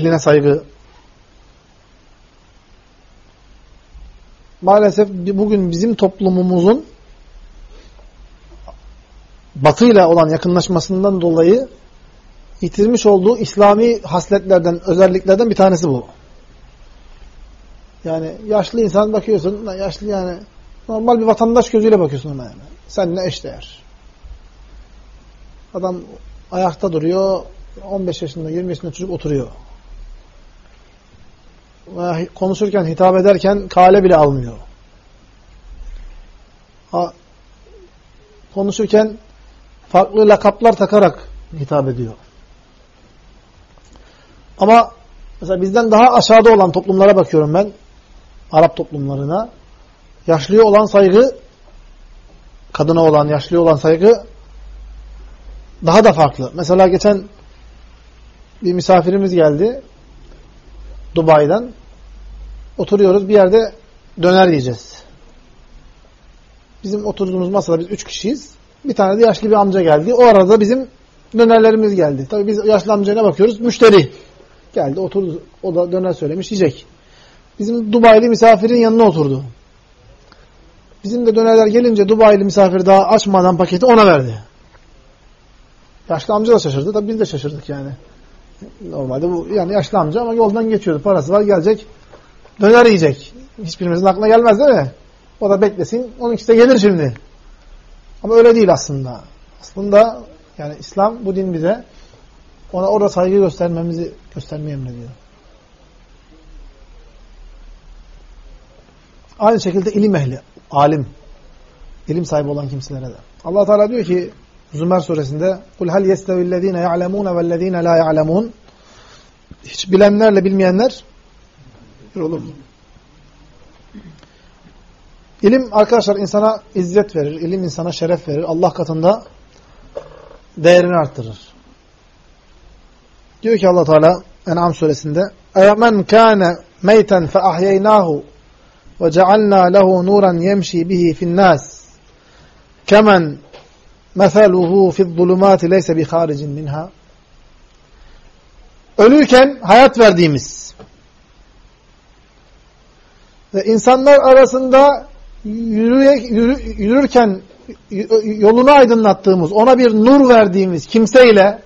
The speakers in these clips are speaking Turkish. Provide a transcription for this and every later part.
ehline saygı. Maalesef bugün bizim toplumumuzun batıyla olan yakınlaşmasından dolayı yitirmiş olduğu İslami hasletlerden, özelliklerden bir tanesi bu. Yani yaşlı insan bakıyorsun, yaşlı yani normal bir vatandaş gözüyle bakıyorsun ona yani. Seninle eşdeğer. Adam ayakta duruyor, 15 yaşında, 20 yaşında çocuk oturuyor. Konuşurken, hitap ederken kale bile almıyor. Konuşurken farklı lakaplar takarak hitap ediyor. Ama mesela bizden daha aşağıda olan toplumlara bakıyorum ben. Arap toplumlarına. Yaşlıya olan saygı, kadına olan, yaşlıya olan saygı daha da farklı. Mesela geçen bir misafirimiz geldi. Dubai'den. Oturuyoruz bir yerde döner yiyeceğiz. Bizim oturduğumuz masada biz üç kişiyiz. Bir tane de yaşlı bir amca geldi. O arada bizim dönerlerimiz geldi. Tabii biz yaşlı amcaya bakıyoruz? Müşteri. Geldi oturdu. O da döner söylemiş yiyecek. Bizim Dubai'li misafirin yanına oturdu. Bizim de dönerler gelince Dubai'li misafir daha açmadan paketi ona verdi. Yaşlı amca da şaşırdı. Tabii biz de şaşırdık yani. Normalde bu yani yaşlı amca ama yoldan geçiyordu. Parası var gelecek. Döner yiyecek. Hiçbirimizin aklına gelmez değil mi? O da beklesin. Onun ikisi de gelir şimdi. Ama öyle değil aslında. Aslında yani İslam bu din bize ona orada saygı göstermemizi göstermeyi emrediyor. Aynı şekilde ilim ehli, alim, ilim sahibi olan kimselere de. Allah Teala diyor ki Zümer suresinde "Kul hal yestevillezine ya'lemun ve'llezine la ya'lemun" Hiç bilenlerle bilmeyenler olur? İlim arkadaşlar insana izzet verir, ilim insana şeref verir. Allah katında değerini arttırır. Diyor ki Allah Teala En'am suresinde "Emen kana meyten fe ahyeynahu ve cealna lehu nuran yemşi bihi fi'n nas kemen fi'z zulumati leyse bi haricin minha." Ölüyken hayat verdiğimiz ve insanlar arasında yürürken yolunu aydınlattığımız, ona bir nur verdiğimiz kimseyle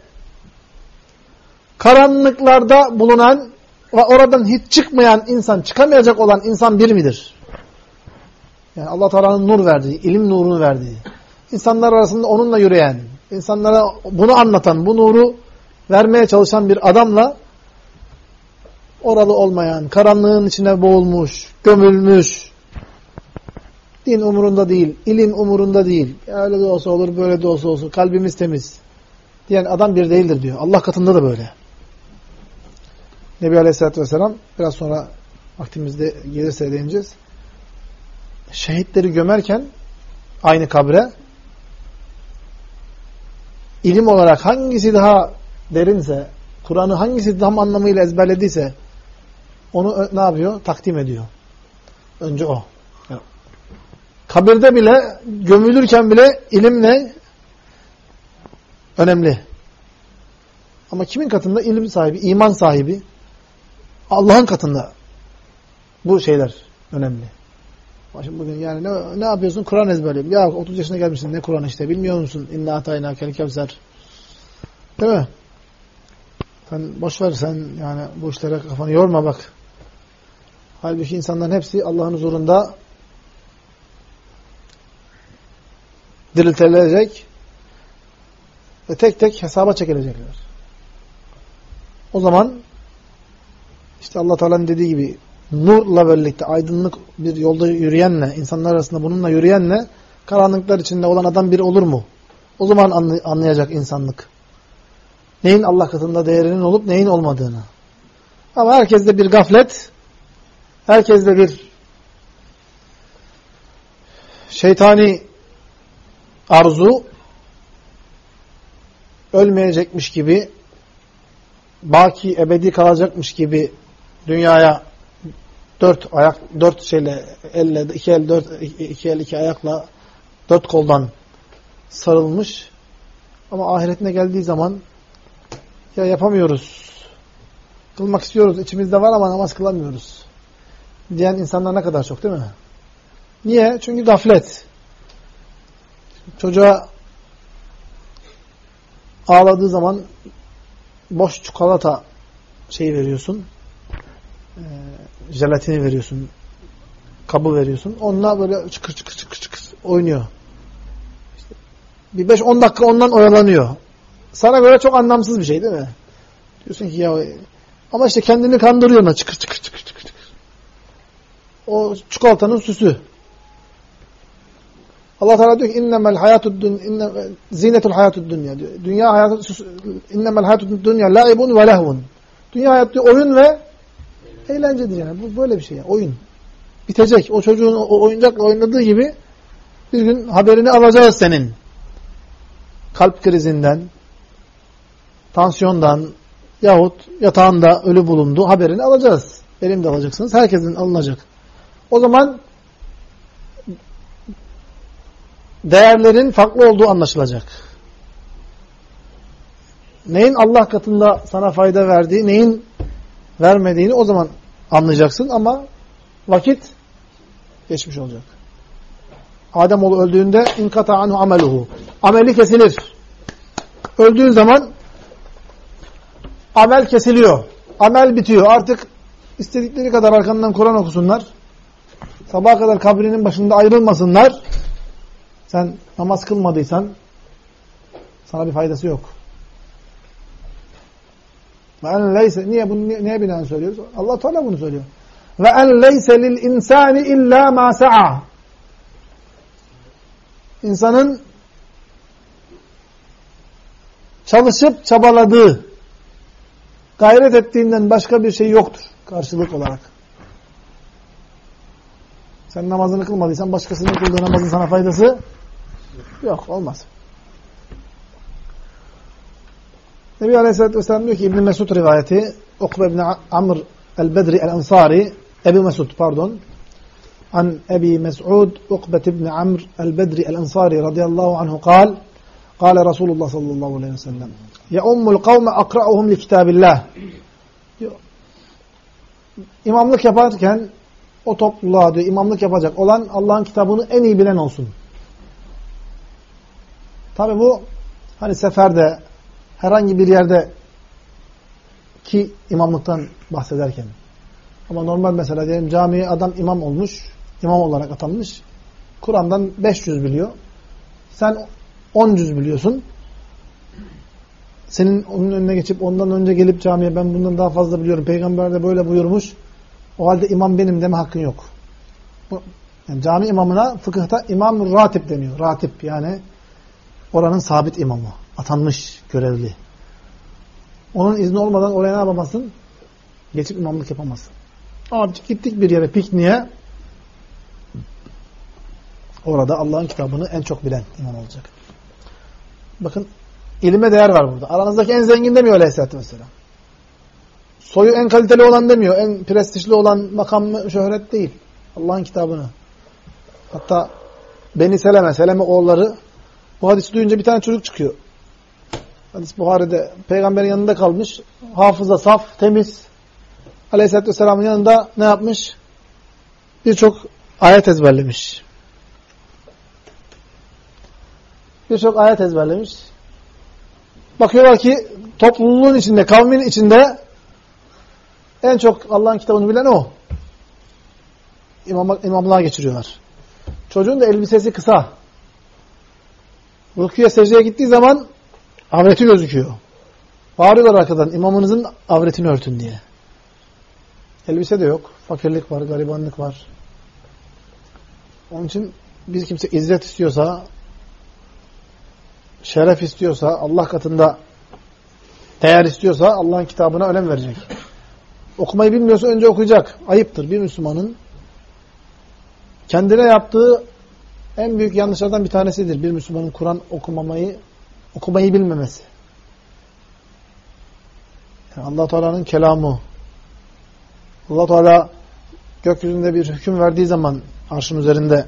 karanlıklarda bulunan ve oradan hiç çıkmayan insan, çıkamayacak olan insan bir midir? Yani Allah Teala'nın nur verdiği, ilim nurunu verdiği, insanlar arasında onunla yürüyen, insanlara bunu anlatan, bu nuru vermeye çalışan bir adamla oralı olmayan, karanlığın içine boğulmuş, gömülmüş, din umurunda değil, ilim umurunda değil, öyle de olsa olur, böyle de olsa olsun, kalbimiz temiz diyen adam bir değildir diyor. Allah katında da böyle. Nebi Aleyhisselatü Vesselam biraz sonra vaktimizde gelirse değineceğiz. Şehitleri gömerken aynı kabre ilim olarak hangisi daha derinse, Kur'an'ı hangisi tam anlamıyla ezberlediyse onu ne yapıyor? Takdim ediyor. Önce o. Kabirde bile, gömülürken bile ilim ne? Önemli. Ama kimin katında? ilim sahibi, iman sahibi. Allah'ın katında. Bu şeyler önemli. Şimdi bugün yani ne, ne yapıyorsun? Kur'an ezberliyorum. Ya 30 yaşına gelmişsin ne Kur'an işte bilmiyor musun? İnna atayna kel kevser. Değil mi? Sen boş ver sen yani bu işlere kafanı yorma bak. Halbuki insanların hepsi Allah'ın huzurunda diriltilecek ve tek tek hesaba çekilecekler. O zaman işte Allah Teala'nın dediği gibi nurla birlikte aydınlık bir yolda yürüyenle, insanlar arasında bununla yürüyenle karanlıklar içinde olan adam biri olur mu? O zaman anlayacak insanlık. Neyin Allah katında değerinin olup neyin olmadığını. Ama herkeste bir gaflet, herkeste bir şeytani arzu ölmeyecekmiş gibi baki ebedi kalacakmış gibi dünyaya dört ayak dört şeyle elle iki el dört iki el iki ayakla dört koldan sarılmış ama ahiretine geldiği zaman ya yapamıyoruz Kılmak istiyoruz, içimizde var ama namaz kılamıyoruz. Diyen insanlar ne kadar çok değil mi? Niye? Çünkü gaflet. Çocuğa ağladığı zaman boş çikolata şeyi veriyorsun. E, jelatini veriyorsun. Kabı veriyorsun. Onunla böyle çıkır çıkır çıkır çıkır oynuyor. İşte bir 5-10 dakika ondan oyalanıyor. Sana göre çok anlamsız bir şey değil mi? Diyorsun ki ya ama işte kendini kandırıyor ona çıkır çıkır çıkır çıkır. O çikolatanın süsü. Allah Teala diyor ki innemel hayatud dünya zinetul hayatud dünya diyor. Dünya hayatı innemel hayatud dünya laibun ve lehvun. Dünya hayatı oyun ve eğlencedir yani. Bu böyle bir şey yani. Oyun. Bitecek. O çocuğun o oyuncakla oynadığı gibi bir gün haberini alacağız senin. Kalp krizinden, tansiyondan yahut yatağında ölü bulundu haberini alacağız. Benim de alacaksınız. Herkesin alınacak. O zaman değerlerin farklı olduğu anlaşılacak. Neyin Allah katında sana fayda verdiği, neyin vermediğini o zaman anlayacaksın ama vakit geçmiş olacak. Ademoğlu öldüğünde inkata anhu ameluhu. Ameli kesilir. Öldüğün zaman amel kesiliyor. Amel bitiyor. Artık istedikleri kadar arkandan Kur'an okusunlar. Sabaha kadar kabrinin başında ayrılmasınlar. Sen namaz kılmadıysan sana bir faydası yok. Ve en leyse niye bunu niye binaen söylüyoruz? Allah Teala bunu söylüyor. Ve en leyse lil insani illa ma sa'a. İnsanın çalışıp çabaladığı, gayret ettiğinden başka bir şey yoktur karşılık olarak. Sen namazını kılmadıysan başkasının kıldığı namazın sana faydası yok. Olmaz. Nebi Aleyhisselatü Vesselam diyor ki İbn Mesud rivayeti Ukbe ibn Amr el-Bedri el-Ansari Ebu Mesud pardon. An Ebi Mes'ud Ukbe ibn Amr el-Bedri el-Ansari radıyallahu anhu kal Kale Resulullah sallallahu aleyhi ve sellem. Ya ummul kavme akra'uhum li kitabillah. İmamlık yaparken o topluluğa diyor imamlık yapacak olan Allah'ın kitabını en iyi bilen olsun. Tabi bu hani seferde herhangi bir yerde ki imamlıktan bahsederken ama normal mesela diyelim camiye adam imam olmuş, imam olarak atanmış. Kur'an'dan 500 biliyor. Sen 10 cüz biliyorsun. Senin onun önüne geçip ondan önce gelip camiye ben bundan daha fazla biliyorum. Peygamber de böyle buyurmuş. O halde imam benim deme hakkın yok. Yani cami imamına fıkıhta imam ratip deniyor. Ratip yani oranın sabit imamı. Atanmış görevli. Onun izni olmadan oraya ne yapamazsın? Geçip imamlık yapamazsın. Ama gittik bir yere pikniğe orada Allah'ın kitabını en çok bilen imam olacak. Bakın ilime değer var burada. Aranızdaki en zengin demiyor Aleyhisselatü Vesselam. Soyu en kaliteli olan demiyor. En prestijli olan makam şöhret değil. Allah'ın kitabını. Hatta Beni Seleme, Seleme oğulları bu hadisi duyunca bir tane çocuk çıkıyor. Hadis Buhari'de peygamberin yanında kalmış. Hafıza saf, temiz. Aleyhisselatü Vesselam'ın yanında ne yapmış? Birçok ayet ezberlemiş. Birçok ayet ezberlemiş. Bakıyorlar ki topluluğun içinde, kavmin içinde en çok Allah'ın kitabını bilen o. İmam, imamlığa geçiriyorlar. Çocuğun da elbisesi kısa. Rüküye secdeye gittiği zaman avreti gözüküyor. Bağırıyorlar arkadan imamınızın avretini örtün diye. Elbise de yok. Fakirlik var, garibanlık var. Onun için bir kimse izzet istiyorsa, şeref istiyorsa, Allah katında değer istiyorsa Allah'ın kitabına önem verecek. Okumayı bilmiyorsa önce okuyacak. Ayıptır bir Müslümanın kendine yaptığı en büyük yanlışlardan bir tanesidir. Bir Müslümanın Kur'an okumamayı, okumayı bilmemesi. Yani allah Teala'nın kelamı. allah Teala gökyüzünde bir hüküm verdiği zaman arşın üzerinde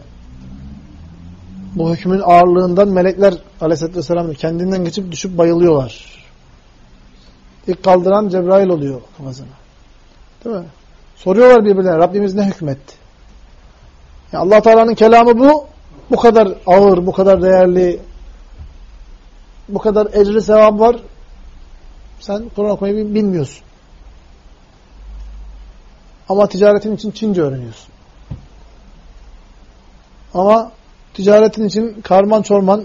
bu hükmün ağırlığından melekler aleyhissalatü vesselam kendinden geçip düşüp bayılıyorlar. İlk kaldıran Cebrail oluyor kafasına. Değil mi? Soruyorlar birbirlerine Rabbimiz ne hükmetti? Yani allah Teala'nın kelamı bu. Bu kadar ağır, bu kadar değerli, bu kadar ecri sevap var. Sen Kur'an okumayı bilmiyorsun. Ama ticaretin için Çince öğreniyorsun. Ama ticaretin için karman çorman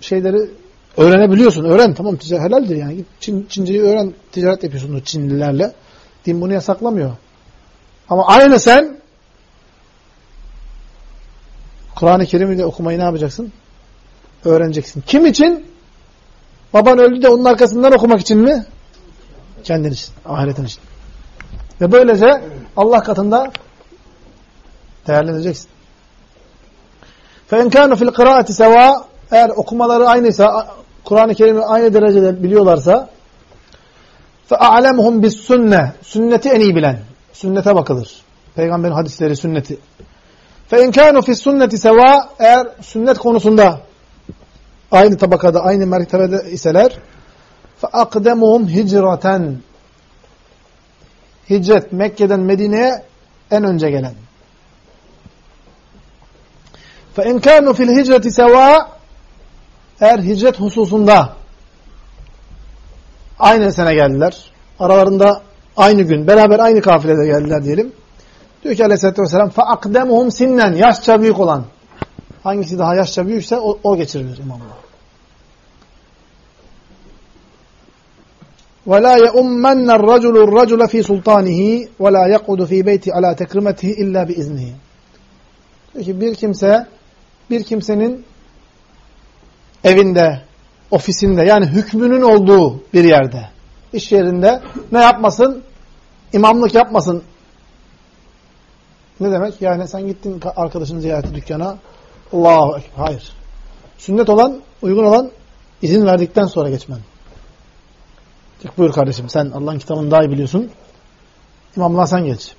şeyleri öğrenebiliyorsun. Öğren tamam ticaret helaldir yani. Çin, Çinceyi öğren ticaret yapıyorsun o Çinlilerle. Din bunu yasaklamıyor. Ama aynı sen Kur'an-ı Kerim'i okumayı ne yapacaksın? Öğreneceksin. Kim için? Baban öldü de onun arkasından okumak için mi? Kendin için, ahiretin için. Ve böylece Allah katında değerleneceksin. فَاِنْ كَانُ فِي الْقِرَاءَةِ سَوَا Eğer okumaları aynıysa, Kur'an-ı Kerim'i aynı derecede biliyorlarsa فَاَعْلَمْهُمْ بِالسُنَّةِ Sünneti en iyi bilen. Sünnete bakılır. Peygamberin hadisleri, sünneti. فَاِنْ كَانُوا فِي السُنَّةِ سَوَا Eğer sünnet konusunda aynı tabakada, aynı mertebede iseler فَاَقْدَمُهُمْ hicraten Hicret, Mekke'den Medine'ye en önce gelen. فَاِنْ كَانُوا فِي الْهِجْرَةِ سَوَا Eğer hicret hususunda aynı sene geldiler. Aralarında aynı gün, beraber aynı kafilede geldiler diyelim. Diyor ki aleyhissalatü vesselam فَاَقْدَمُهُمْ sinnen Yaşça büyük olan. Hangisi daha yaşça büyükse o, o geçirilir imamla. وَلَا يَؤُمَّنَّ الرَّجُلُ الرَّجُلَ ف۪ي سُلْطَانِهِ وَلَا يَقْعُدُ ف۪ي بَيْتِ عَلَى تَكْرِمَتِهِ اِلَّا بِاِذْنِهِ Diyor ki bir kimse, bir kimsenin evinde, ofisinde yani hükmünün olduğu bir yerde, iş yerinde ne yapmasın? İmamlık yapmasın. Ne demek? Yani sen gittin arkadaşını ziyarete dükkana. Allahu Ekber. Hayır. Sünnet olan, uygun olan izin verdikten sonra geçmen. Çık buyur kardeşim. Sen Allah'ın kitabını daha iyi biliyorsun. İmamlığa sen geç.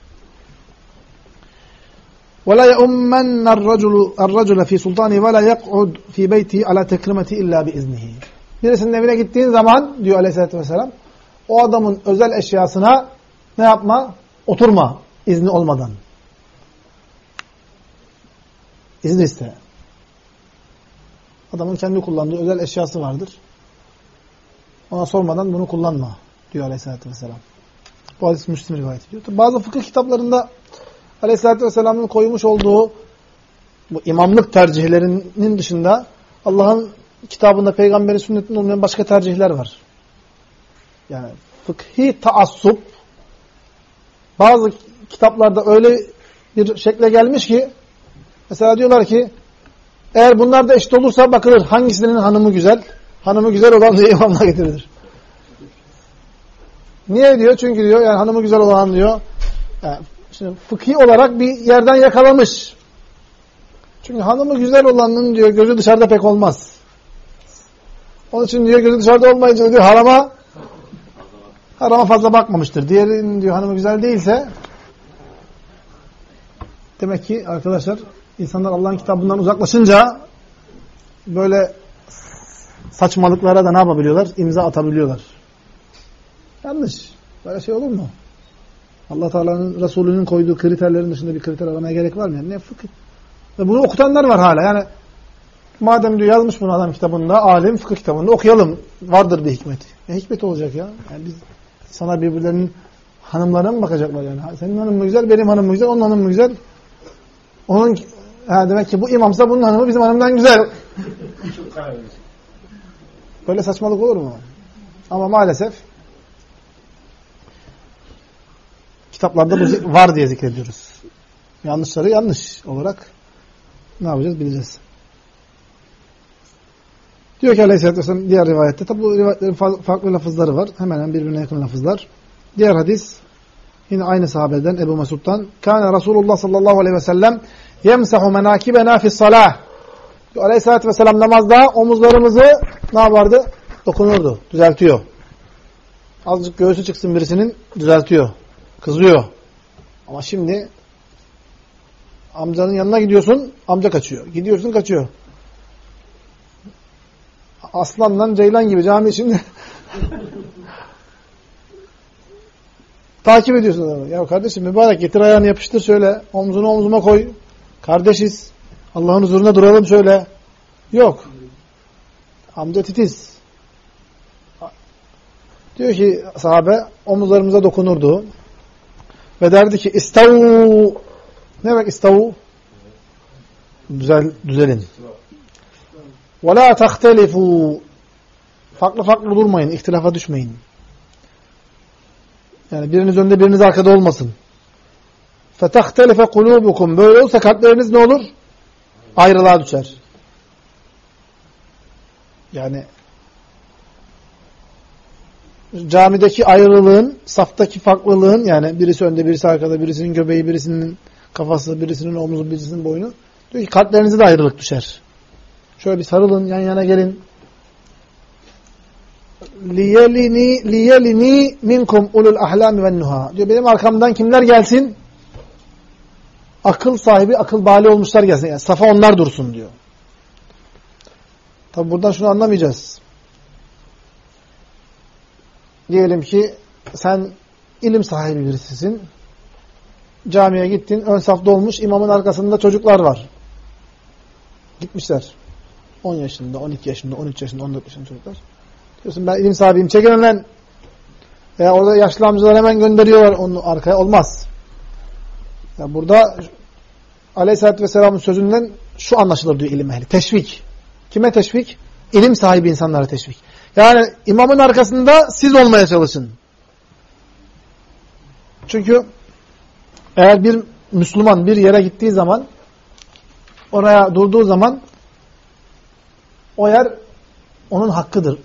وَلَا يَؤُمَّنَّ الرَّجُلُ الرَّجُلَ ف۪ي سُلْطَانِهِ وَلَا يَقْعُدْ ف۪ي بَيْتِهِ عَلَى تَكْرِمَةِ اِلَّا بِاِذْنِهِ Birisinin evine gittiğin zaman diyor aleyhissalatü vesselam o adamın özel eşyasına ne yapma? Oturma izni olmadan. İzni iste. Adamın kendi kullandığı özel eşyası vardır. Ona sormadan bunu kullanma diyor aleyhissalatü vesselam. Bu hadis Müslim rivayet ediyor. Bazı fıkıh kitaplarında aleyhissalatü vesselamın koymuş olduğu bu imamlık tercihlerinin dışında Allah'ın kitabında peygamberin sünnetinde olmayan başka tercihler var. Yani fıkhi taassup bazı kitaplarda öyle bir şekle gelmiş ki mesela diyorlar ki eğer bunlar da eşit olursa bakılır hangisinin hanımı güzel hanımı güzel olan diye imamla getirilir. Niye diyor? Çünkü diyor yani hanımı güzel olan diyor. Yani şimdi fıkhi olarak bir yerden yakalamış. Çünkü hanımı güzel olanın diyor gözü dışarıda pek olmaz. Onun için diyor gözü dışarıda olmayınca diyor harama harama fazla bakmamıştır. Diğerinin diyor hanımı güzel değilse demek ki arkadaşlar insanlar Allah'ın kitabından uzaklaşınca böyle saçmalıklara da ne yapabiliyorlar? İmza atabiliyorlar. Yanlış. Böyle şey olur mu? Allah Teala'nın Resulü'nün koyduğu kriterlerin dışında bir kriter aramaya gerek var mı? Yani ne fıkıh? Ve bunu okutanlar var hala. Yani madem diyor yazmış bunu adam kitabında, alim fıkıh kitabında okuyalım. Vardır bir hikmeti. Ne hikmet olacak ya? Yani biz sana birbirlerinin hanımlarına mı bakacaklar yani? Senin hanım mı güzel, benim hanım mı güzel, onun hanım mı güzel? Onun ha demek ki bu imamsa bunun hanımı bizim hanımdan güzel. Böyle saçmalık olur mu? Ama maalesef kitaplarda bu var diye zikrediyoruz. Yanlışları yanlış olarak ne yapacağız bileceğiz. Diyor ki Aleyhisselatü Vesselam diğer rivayette, tabi bu rivayetlerin farklı lafızları var. Hemen hemen birbirine yakın lafızlar. Diğer hadis yine aynı sahabeden Ebu Mesud'dan. Kâne Resulullah sallallahu aleyhi ve sellem yemsahu menâkibena fissalâh. Aleyhisselatü Vesselam namazda omuzlarımızı ne yapardı? Dokunurdu, düzeltiyor. Azıcık göğsü çıksın birisinin düzeltiyor. Kızıyor. Ama şimdi amcanın yanına gidiyorsun, amca kaçıyor. Gidiyorsun, kaçıyor. Aslandan ceylan gibi cami içinde Takip ediyorsun adamı. Ya kardeşim mübarek getir ayağını yapıştır şöyle. Omzunu omzuma koy. Kardeşiz. Allah'ın huzuruna duralım şöyle. Yok. Amca titiz. Diyor ki sahabe omuzlarımıza dokunurdu. Ve derdi ki istavu ne demek istavu? Düzel, düzelin. Ve la tahtelifu farklı farklı durmayın, ihtilafa düşmeyin. Yani biriniz önde biriniz arkada olmasın. فَتَخْتَلِفَ قُلُوبُكُمْ Böyle olsa kalpleriniz ne olur? Ayrılığa düşer. Yani camideki ayrılığın, saftaki farklılığın yani birisi önde, birisi arkada, birisinin göbeği, birisinin kafası, birisinin omuzu, birisinin boynu. Diyor ki kalplerinizde de ayrılık düşer. Şöyle bir sarılın, yan yana gelin. liyelini liyelini minkum ulul ahlami ven nuha. Diyor benim arkamdan kimler gelsin? Akıl sahibi, akıl bali olmuşlar gelsin. Yani safa onlar dursun diyor. Tabi buradan şunu anlamayacağız. Diyelim ki sen ilim sahibi birisisin. Camiye gittin, ön safta olmuş, imamın arkasında çocuklar var. Gitmişler. 10 yaşında, 12 yaşında, 13 yaşında, 14 yaşında çocuklar. Diyorsun ben ilim sahibiyim, çekin önden. Veya orada yaşlı amcalar hemen gönderiyorlar onu arkaya. Olmaz. Ya burada Aleyhisselatü Vesselam'ın sözünden şu anlaşılır diyor ilim ehli. Teşvik. Kime teşvik? İlim sahibi insanlara teşvik. Yani imamın arkasında siz olmaya çalışın. Çünkü eğer bir Müslüman bir yere gittiği zaman oraya durduğu zaman o yer onun hakkıdır.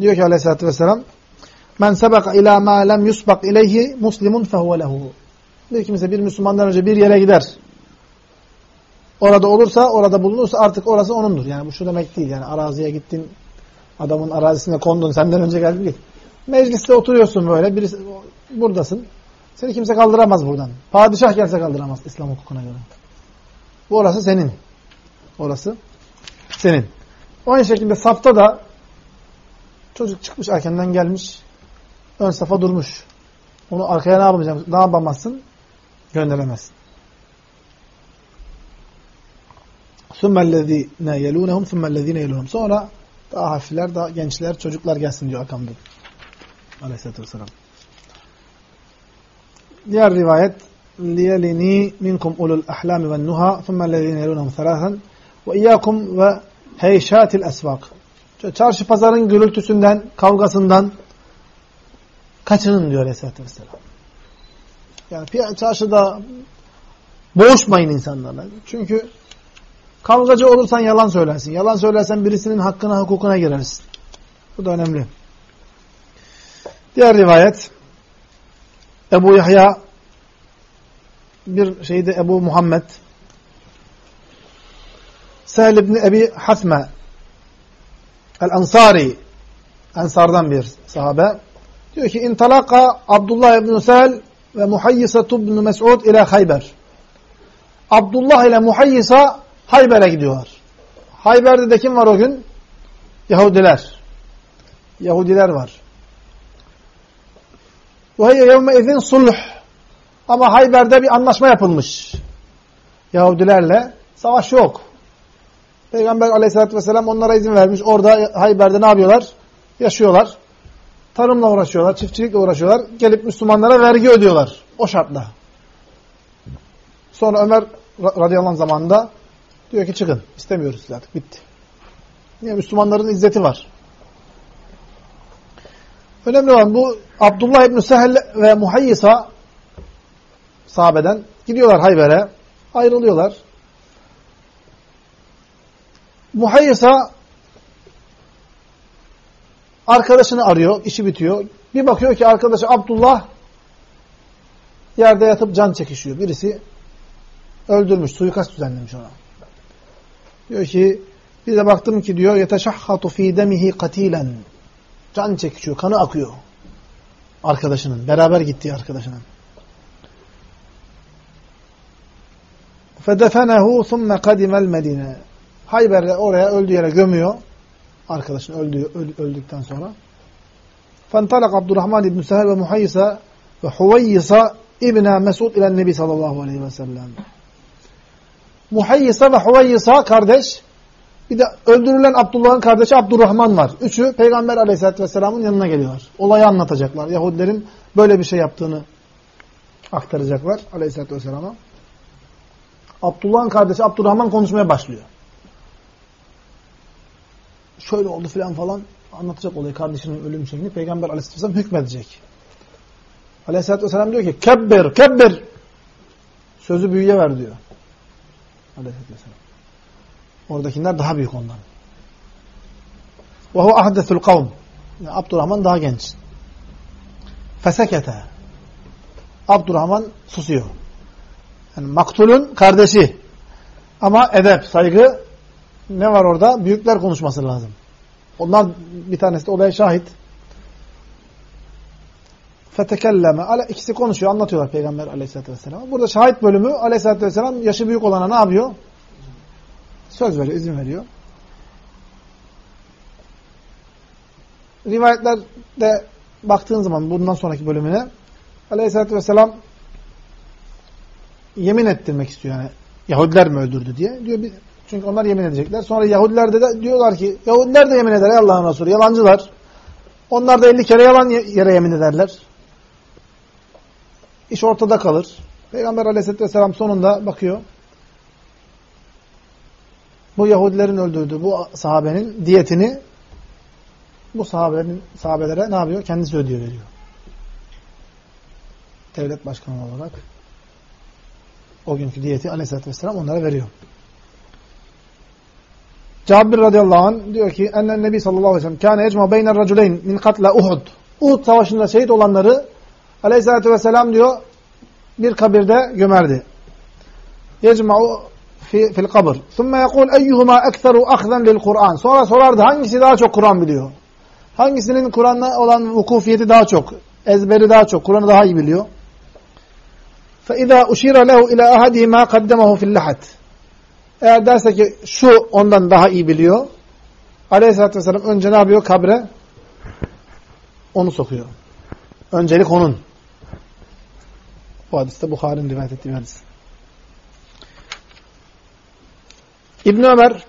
Diyor ki aleyhissalatü vesselam Men sebeka ila ma lem yusbak ileyhi muslimun fehuve lehu. Bir kimse bir Müslümandan önce bir yere gider. Orada olursa, orada bulunursa artık orası onundur. Yani bu şu demek değil. Yani araziye gittin, adamın arazisine kondun, senden önce geldi değil. Mecliste oturuyorsun böyle, birisi, buradasın. Seni kimse kaldıramaz buradan. Padişah gelse kaldıramaz İslam hukukuna göre. Bu orası senin. Orası senin. Aynı şekilde safta da çocuk çıkmış erkenden gelmiş. Ön safa durmuş. Onu arkaya ne yapamayacağım? Ne yapamazsın? Gönderemezsin. ثُمَّ يَلُونَهُمْ ثُمَّ الَّذ۪ينَ يَلُونَهُمْ Sonra daha hafifler, daha gençler, çocuklar gelsin diyor arkamda. Aleyhisselatü Vesselam. Diğer rivayet لِيَلِنِي مِنْكُمْ اُلُوا الْاَحْلَامِ وَالنُّهَا ثُمَّ الَّذ۪ينَ يَلُونَهُمْ ثَلَاثًا وَاِيَّاكُمْ وَهَيْشَاتِ الْاَسْوَاقِ Çarşı pazarın gürültüsünden, kavgasından kaçının diyor Aleyhisselatü Vesselam. Yani çarşıda boğuşmayın insanlarla. Çünkü kavgacı olursan yalan söylersin. Yalan söylersen birisinin hakkına, hukukuna girersin. Bu da önemli. Diğer rivayet Ebu Yahya bir şeyde Ebu Muhammed Sehl ibn Ebi Hasme El-Ansari Ensardan bir sahabe diyor ki intalaka Abdullah ibn Sehl ve Muhayyisa ibn Mes'ud ile Hayber Abdullah ile Muhayyisa Hayber'e gidiyorlar. Hayber'de de kim var o gün? Yahudiler. Yahudiler var. Ve yevme izin sulh. Ama Hayber'de bir anlaşma yapılmış. Yahudilerle. Savaş yok. Peygamber aleyhissalatü vesselam onlara izin vermiş. Orada Hayber'de ne yapıyorlar? Yaşıyorlar. Tarımla uğraşıyorlar, çiftçilikle uğraşıyorlar. Gelip Müslümanlara vergi ödüyorlar. O şartla. Sonra Ömer radıyallahu anh zamanında diyor ki çıkın. İstemiyoruz sizi artık. Bitti. Niye? Müslümanların izzeti var. Önemli olan bu Abdullah İbni Sehl ve Muhayyisa sahabeden gidiyorlar Hayber'e. Ayrılıyorlar. Muhayyisa Arkadaşını arıyor, işi bitiyor. Bir bakıyor ki arkadaşı Abdullah yerde yatıp can çekişiyor. Birisi öldürmüş, suikast düzenlemiş ona. Diyor ki bir de baktım ki diyor yeteşahhatu fi demihi katilen. Can çekişiyor, kanı akıyor. Arkadaşının, beraber gittiği arkadaşının. Fedefenehu thumme kadimel medine. Hayber'de oraya öldüğü yere gömüyor. Arkadaşın öldüğü, öldükten sonra. Fentalak Abdurrahman İbn Seher ve Muhayyisa ve Huvayyisa İbna Mesud ile Nebi sallallahu aleyhi ve sellem. Muhayyisa ve Huvayyisa kardeş. Bir de öldürülen Abdullah'ın kardeşi Abdurrahman var. Üçü Peygamber aleyhissalatü vesselamın yanına geliyorlar. Olayı anlatacaklar. Yahudilerin böyle bir şey yaptığını aktaracaklar aleyhissalatü vesselama. Abdullah'ın kardeşi Abdurrahman konuşmaya başlıyor. Şöyle oldu filan falan anlatacak olayı kardeşinin ölüm şeyini. Peygamber aleyhissalatü vesselam hükmedecek. Aleyhisselatü vesselam diyor ki kebbir, kebbir. Sözü büyüye ver diyor. Aleyhisselatü vesselam. Oradakiler daha büyük ondan. Ve hu ahdesul kavm. Yani Abdurrahman daha genç. Fesekete. Abdurrahman susuyor. Yani maktulun kardeşi. Ama edep, saygı ne var orada? Büyükler konuşması lazım. Onlar bir tanesi de olaya şahit. Fetekelleme. İkisi konuşuyor, anlatıyorlar Peygamber aleyhissalatü vesselam. Burada şahit bölümü aleyhissalatü vesselam yaşı büyük olana ne yapıyor? Söz veriyor, izin veriyor. Rivayetlerde baktığın zaman bundan sonraki bölümüne aleyhissalatü vesselam yemin ettirmek istiyor yani. Yahudiler mi öldürdü diye. diyor Çünkü onlar yemin edecekler. Sonra Yahudiler de diyorlar ki Yahudiler de yemin eder Allah'ın Resulü. Yalancılar. Onlar da 50 kere yalan yere yemin ederler. İş ortada kalır. Peygamber aleyhisselatü vesselam sonunda bakıyor. Bu Yahudilerin öldürdüğü bu sahabenin diyetini bu sahabenin sahabelere ne yapıyor? Kendisi ödüyor veriyor. Devlet başkanı olarak o günkü diyeti aleyhissalatü vesselam onlara veriyor. Cabir radıyallahu anh diyor ki ennen nebi sallallahu aleyhi ve sellem kâne ecma beyner raculeyn min katla Uhud. Uhud savaşında şehit olanları aleyhissalatü vesselam diyor bir kabirde gömerdi. Yecma'u fi, fil kabr. Thumme yekul eyyuhuma ekseru ahzen lil Kur'an. Sonra sorardı hangisi daha çok Kur'an biliyor? Hangisinin Kur'an'la olan vukufiyeti daha çok? Ezberi daha çok. Kur'an'ı daha iyi biliyor. فَاِذَا اُشِيرَ لَهُ اِلَى اَحَدِهِمَا قَدَّمَهُ فِي اللَّحَتِ eğer derse ki şu ondan daha iyi biliyor. Aleyhisselatü Vesselam önce ne yapıyor? Kabre onu sokuyor. Öncelik onun. Bu hadiste Bukhari'nin rivayet ettiği hadis. İbn Ömer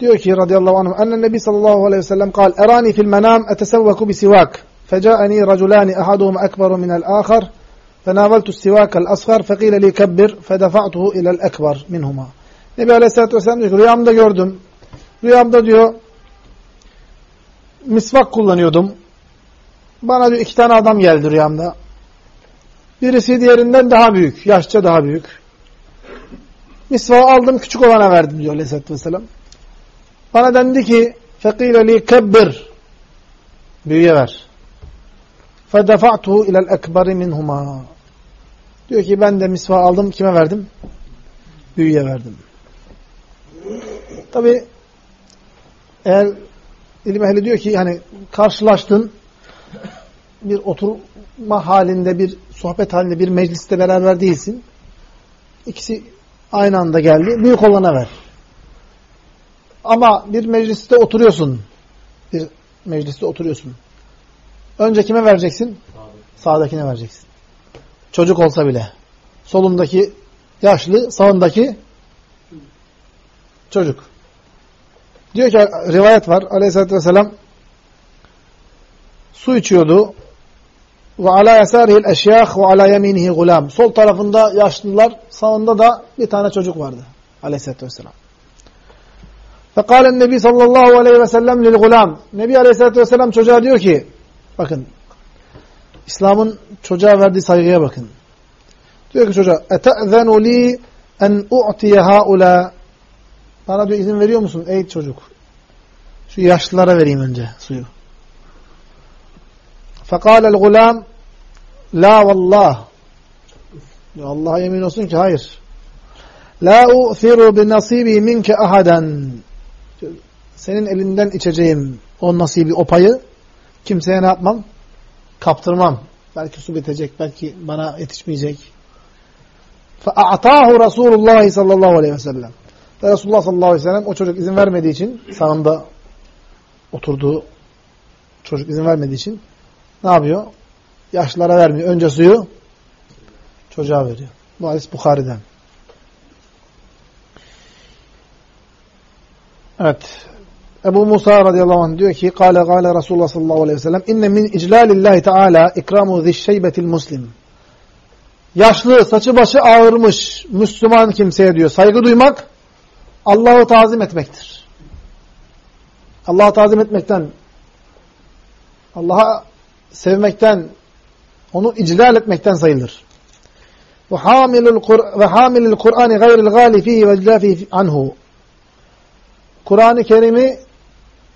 diyor ki radıyallahu anh enne nebi sallallahu aleyhi ve sellem kal erani fil menam etesevveku bi sivak fecaeni raculani ahaduhum ekberu minel ahar fenaveltu sivakel asgar fekile li kebbir fedefa'tuhu ilel ekber minhuma Nebi aleyhissalatü vesselam diyor ki rüyamda gördüm rüyamda diyor misvak kullanıyordum bana diyor iki tane adam geldi rüyamda birisi diğerinden daha büyük yaşça daha büyük Misvağı aldım küçük olana verdim diyor Aleyhisselatü Vesselam. Bana dendi ki فَقِيلَ لِي كَبِّرْ Büyüye ver. فَدَفَعْتُهُ اِلَى الْاَكْبَرِ مِنْهُمَا Diyor ki ben de misvağı aldım. Kime verdim? Büyüye verdim. Tabi eğer ilim ehli diyor ki hani karşılaştın bir oturma halinde bir sohbet halinde bir mecliste beraber değilsin. İkisi Aynı anda geldi. Büyük olana ver. Ama bir mecliste oturuyorsun. Bir mecliste oturuyorsun. Önce kime vereceksin? Sağdakine vereceksin. Çocuk olsa bile. Solundaki yaşlı, sağındaki çocuk. Diyor ki rivayet var. Aleyhisselatü Vesselam su içiyordu. Ve ala yasarihil eşyâh ve ala yeminihi gulam. Sol tarafında yaşlılar, sağında da bir tane çocuk vardı. Aleyhisselatü vesselam. Fekalen Nebi sallallahu aleyhi ve sellem lil gulam. Nebi aleyhisselatü vesselam çocuğa diyor ki, bakın, İslam'ın çocuğa verdiği saygıya bakın. Diyor ki çocuğa, اَتَأْذَنُ لِي en u'tiye haula. Bana diyor izin veriyor musun ey çocuk? Şu yaşlılara vereyim önce suyu. فَقَالَ الْغُلَامِ La vallah. Allah'a yemin olsun ki hayır. La u'thiru bi nasibi minke ahaden. Senin elinden içeceğim o nasibi, o payı kimseye ne yapmam? Kaptırmam. Belki su bitecek, belki bana yetişmeyecek. فَاَعْتَاهُ Resulullah sallallahu aleyhi ve sellem. Ve Resulullah sallallahu aleyhi ve sellem o çocuk izin vermediği için sağında oturduğu çocuk izin vermediği için ne yapıyor? yaşlılara vermiyor. Önce suyu çocuğa veriyor. Bu hadis Bukhari'den. Evet. Ebu Musa radıyallahu anh diyor ki Kale gale Resulullah sallallahu aleyhi ve sellem İnne min iclalillahi teala ikramu zişşeybetil muslim Yaşlı, saçı başı ağırmış Müslüman kimseye diyor. Saygı duymak Allah'ı tazim etmektir. Allah'ı tazim etmekten Allah'a sevmekten onu iclal etmekten sayılır. Ve hamilul Kur'an gayril gali fihi ve anhu Kur'an-ı Kerim'i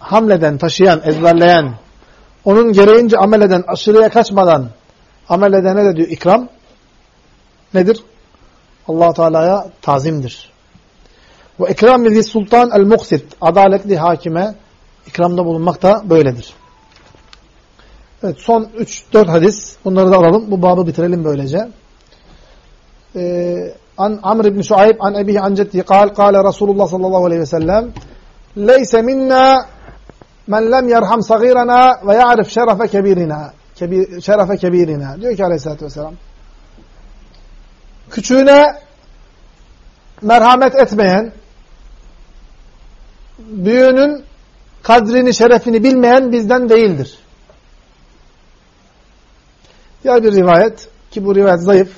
hamleden, taşıyan, ezberleyen, onun gereğince amel eden, aşırıya kaçmadan amel edene de diyor ikram nedir? allah Teala'ya tazimdir. Ve ikram bizi sultan el-muksit, adaletli hakime ikramda bulunmak da böyledir. Evet, son 3-4 hadis. Bunları da alalım. Bu babı bitirelim böylece. Ee, an Amr ibn Şuayb an ebihi an ceddi kal, kale Resulullah sallallahu aleyhi ve sellem leyse minna men lem yerham sagirana ve ya'rif şerefe kebirina. Kebir, şerefe kebirina. Diyor ki aleyhissalatü vesselam. Küçüğüne merhamet etmeyen, büyüğünün kadrini, şerefini bilmeyen bizden değildir. Diğer bir rivayet ki bu rivayet zayıf.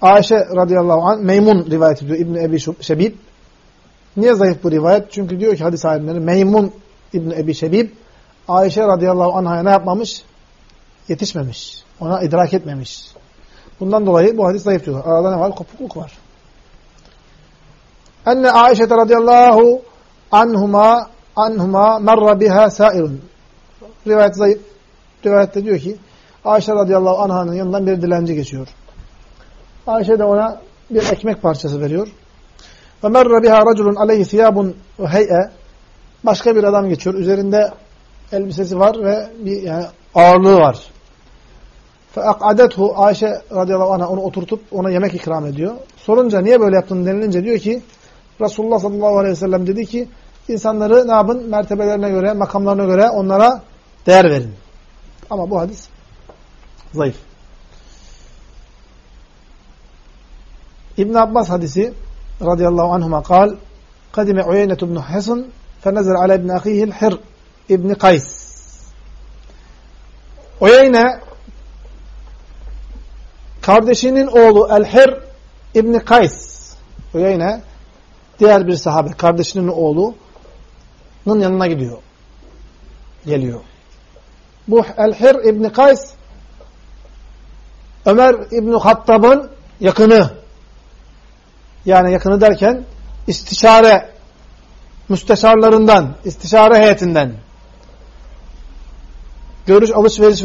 Ayşe radıyallahu anh Meymun rivayet ediyor İbn Ebi Şebib. Niye zayıf bu rivayet? Çünkü diyor ki hadis alimleri Meymun İbn Ebi Şebib Ayşe radıyallahu anh'a ne yapmamış? Yetişmemiş. Ona idrak etmemiş. Bundan dolayı bu hadis zayıf diyorlar. Arada ne var? Kopukluk var. Enne Ayşe radıyallahu anhuma anhuma merra biha sairun. Rivayet zayıf. Rivayette diyor ki Ayşe radıyallahu anh'ın yanından bir dilenci geçiyor. Ayşe de ona bir ekmek parçası veriyor. Ve merre biha raculun aleyhi siyabun hey'e. Başka bir adam geçiyor. Üzerinde elbisesi var ve bir yani ağırlığı var. Feakadethu Ayşe radıyallahu anh'a onu oturtup ona yemek ikram ediyor. Sorunca niye böyle yaptın denilince diyor ki Resulullah sallallahu aleyhi ve sellem dedi ki insanları ne yapın? Mertebelerine göre, makamlarına göre onlara değer verin. Ama bu hadis zayıf. İbn Abbas hadisi radıyallahu anhuma kal kadime Uyeynet ibn Hasan fenezer ala ibn ahihi hir ibn Kays Uyeyne kardeşinin oğlu El-Hir İbni Kays Uyeyne diğer bir sahabe kardeşinin oğlunun yanına gidiyor. Geliyor. Bu El-Hir İbni Kays Ömer İbni Hattab'ın yakını yani yakını derken istişare müsteşarlarından, istişare heyetinden görüş alışveriş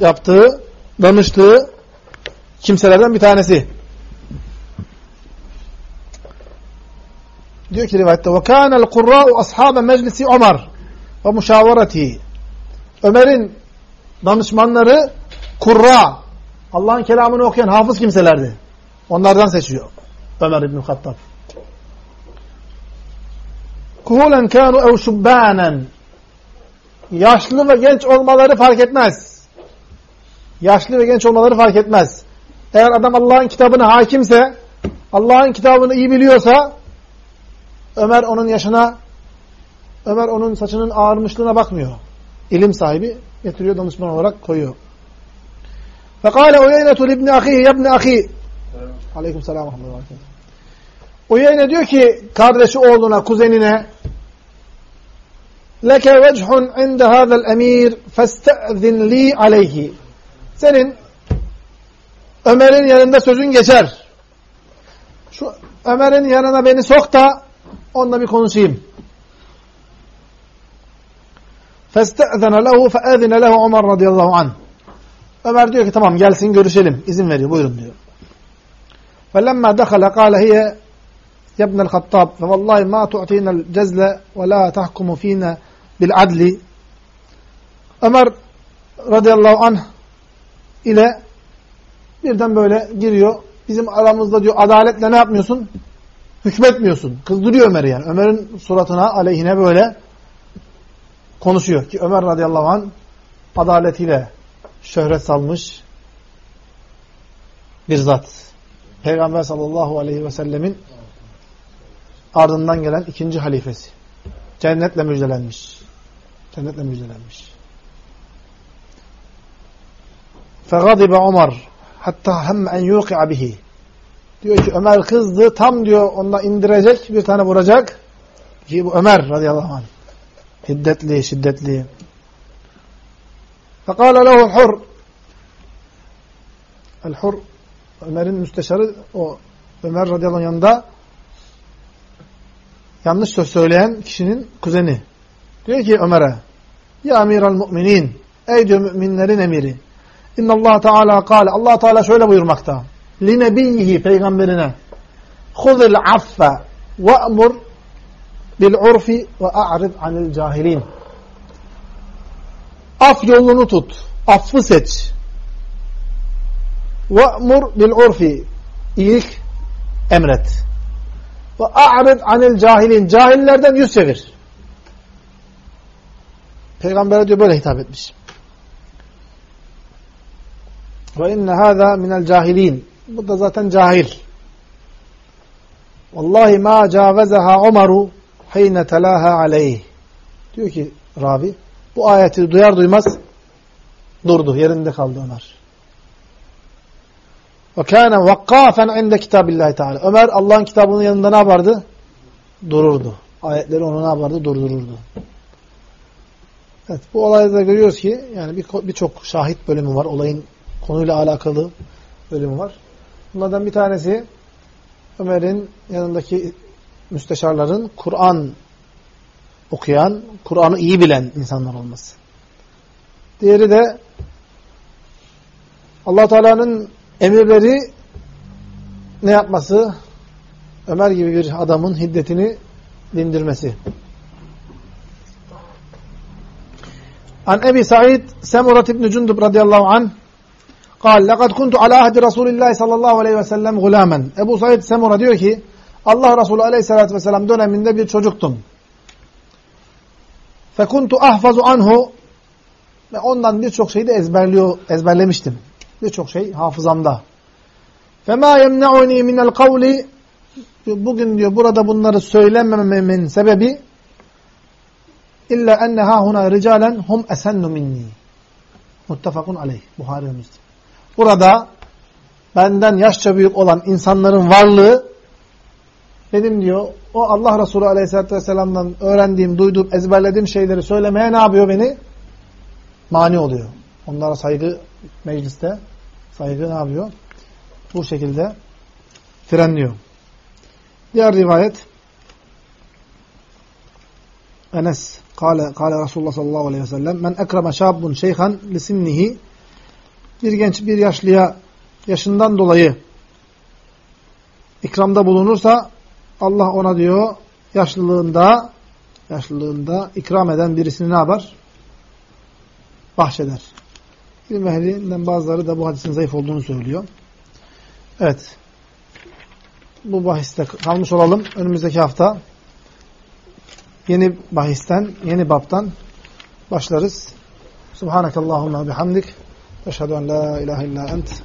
yaptığı, danıştığı kimselerden bir tanesi. Diyor ki rivayette وَكَانَ الْقُرَّاءُ أَصْحَابَ مَجْلِسِ Ömer ve müşavereti. Ömer'in danışmanları kurra, Allah'ın kelamını okuyan hafız kimselerdi. Onlardan seçiyor. Ömer İbn-i Hattab. Kuhulen kânu ev şubbânen. Yaşlı ve genç olmaları fark etmez. Yaşlı ve genç olmaları fark etmez. Eğer adam Allah'ın kitabına hakimse, Allah'ın kitabını iyi biliyorsa, Ömer onun yaşına, Ömer onun saçının ağarmışlığına bakmıyor. İlim sahibi getiriyor, danışman olarak koyuyor. Fekale Uyeynetu libni ahihi yabni ahi. Aleyküm selam ve Uyeyne diyor ki kardeşi oğluna, kuzenine leke vechun inde hâzel emir feste'zin li aleyhi. Senin Ömer'in yanında sözün geçer. Şu Ömer'in yanına beni sok da onunla bir konuşayım. فَاسْتَأْذَنَ لَهُ فَاَذِنَ لَهُ Ömer radıyallahu anh. Ömer diyor ki tamam gelsin görüşelim. İzin veriyor buyurun diyor. فَلَمَّا دَخَلَ قَالَ هِيَ يَبْنَ الْخَطَّابِ فَوَاللّٰهِ مَا تُعْتِينَ الْجَزْلَ وَلَا تَحْكُمُ ف۪ينَ بِالْعَدْلِ Ömer radıyallahu anh ile Birden böyle giriyor. Bizim aramızda diyor adaletle ne yapmıyorsun? Hükmetmiyorsun. Kızdırıyor Ömer'i yani. Ömer'in suratına aleyhine böyle konuşuyor. Ki Ömer radıyallahu anh adaletiyle şöhret salmış bir zat. Peygamber sallallahu aleyhi ve sellemin ardından gelen ikinci halifesi. Cennetle müjdelenmiş. Cennetle müjdelenmiş. فَغَضِبَ Ömer hatta hem en yuqi'a bihi. Diyor ki Ömer kızdı. Tam diyor onunla indirecek bir tane vuracak. Ki bu Ömer radıyallahu anh. Hiddetli, şiddetli. فَقَالَ لَهُ الْحُرْ El-Hur Ömer'in müsteşarı o Ömer radıyallahu anh yanında yanlış söz söyleyen kişinin kuzeni. Diyor ki Ömer'e Ya amiral müminin Ey diyor müminlerin emiri İnna Allah Teala kâle Allah Teala şöyle buyurmakta. Li nebiyyihi peygamberine Khuzil affe ve'mur bil urfi ve a'rid anil cahilin. Af yolunu tut. Affı seç. Ve'mur bil urfi. İyilik emret. Ve a'rid anil cahilin. Cahillerden yüz çevir. Peygamber'e diyor böyle hitap etmiş. Ve inne hâzâ minel cahilin. Bu da zaten cahil. Vallahi ma cavezeha Umaru heyne telaha aleyh. Diyor ki Rabi, bu ayeti duyar duymaz durdu, yerinde kaldı Ömer. Ve kâne vakkâfen inde kitâbillâhi teâlâ. Ömer Allah'ın kitabının yanında ne yapardı? Dururdu. Ayetleri onu ne yapardı? Durdururdu. Evet, bu olayda görüyoruz ki yani birçok bir şahit bölümü var. Olayın konuyla alakalı bölümü var. Bunlardan bir tanesi Ömer'in yanındaki müsteşarların Kur'an okuyan, Kur'an'ı iyi bilen insanlar olması. Diğeri de allah Teala'nın emirleri ne yapması? Ömer gibi bir adamın hiddetini dindirmesi. An Ebi Said Semurat İbni Cundub radıyallahu anh قال لقد كنت على عهد رسول الله sallallahu aleyhi ve sellem gulamen. Ebu Said Semura diyor ki Allah Resulü aleyhissalatü vesselam döneminde bir çocuktum. Fekuntu ahfazu anhu ve ondan birçok şeyi de ezberliyor, ezberlemiştim. Birçok şey hafızamda. Fema yemne'uni minel kavli bugün diyor burada bunları söylemememin sebebi illa enne hahuna ricalen hum esennu minni. Muttefakun aleyh. Buhari ve Müslim. Burada benden yaşça büyük olan insanların varlığı benim diyor o Allah Resulü Aleyhisselatü Vesselam'dan öğrendiğim, duyduğum, ezberlediğim şeyleri söylemeye ne yapıyor beni? Mani oluyor. Onlara saygı mecliste saygı ne yapıyor? Bu şekilde frenliyor. Diğer rivayet Enes kâle, kâle Resulullah sallallahu aleyhi ve sellem men ekreme şabun şeyhan lisinnihi bir genç bir yaşlıya yaşından dolayı ikramda bulunursa Allah ona diyor yaşlılığında yaşlılığında ikram eden birisini ne yapar? Bahşeder. İlim ehlinden bazıları da bu hadisin zayıf olduğunu söylüyor. Evet. Bu bahiste kalmış olalım. Önümüzdeki hafta yeni bahisten, yeni baptan başlarız. Subhanakallahumma bihamdik. Eşhedü en la ilahe illa ent.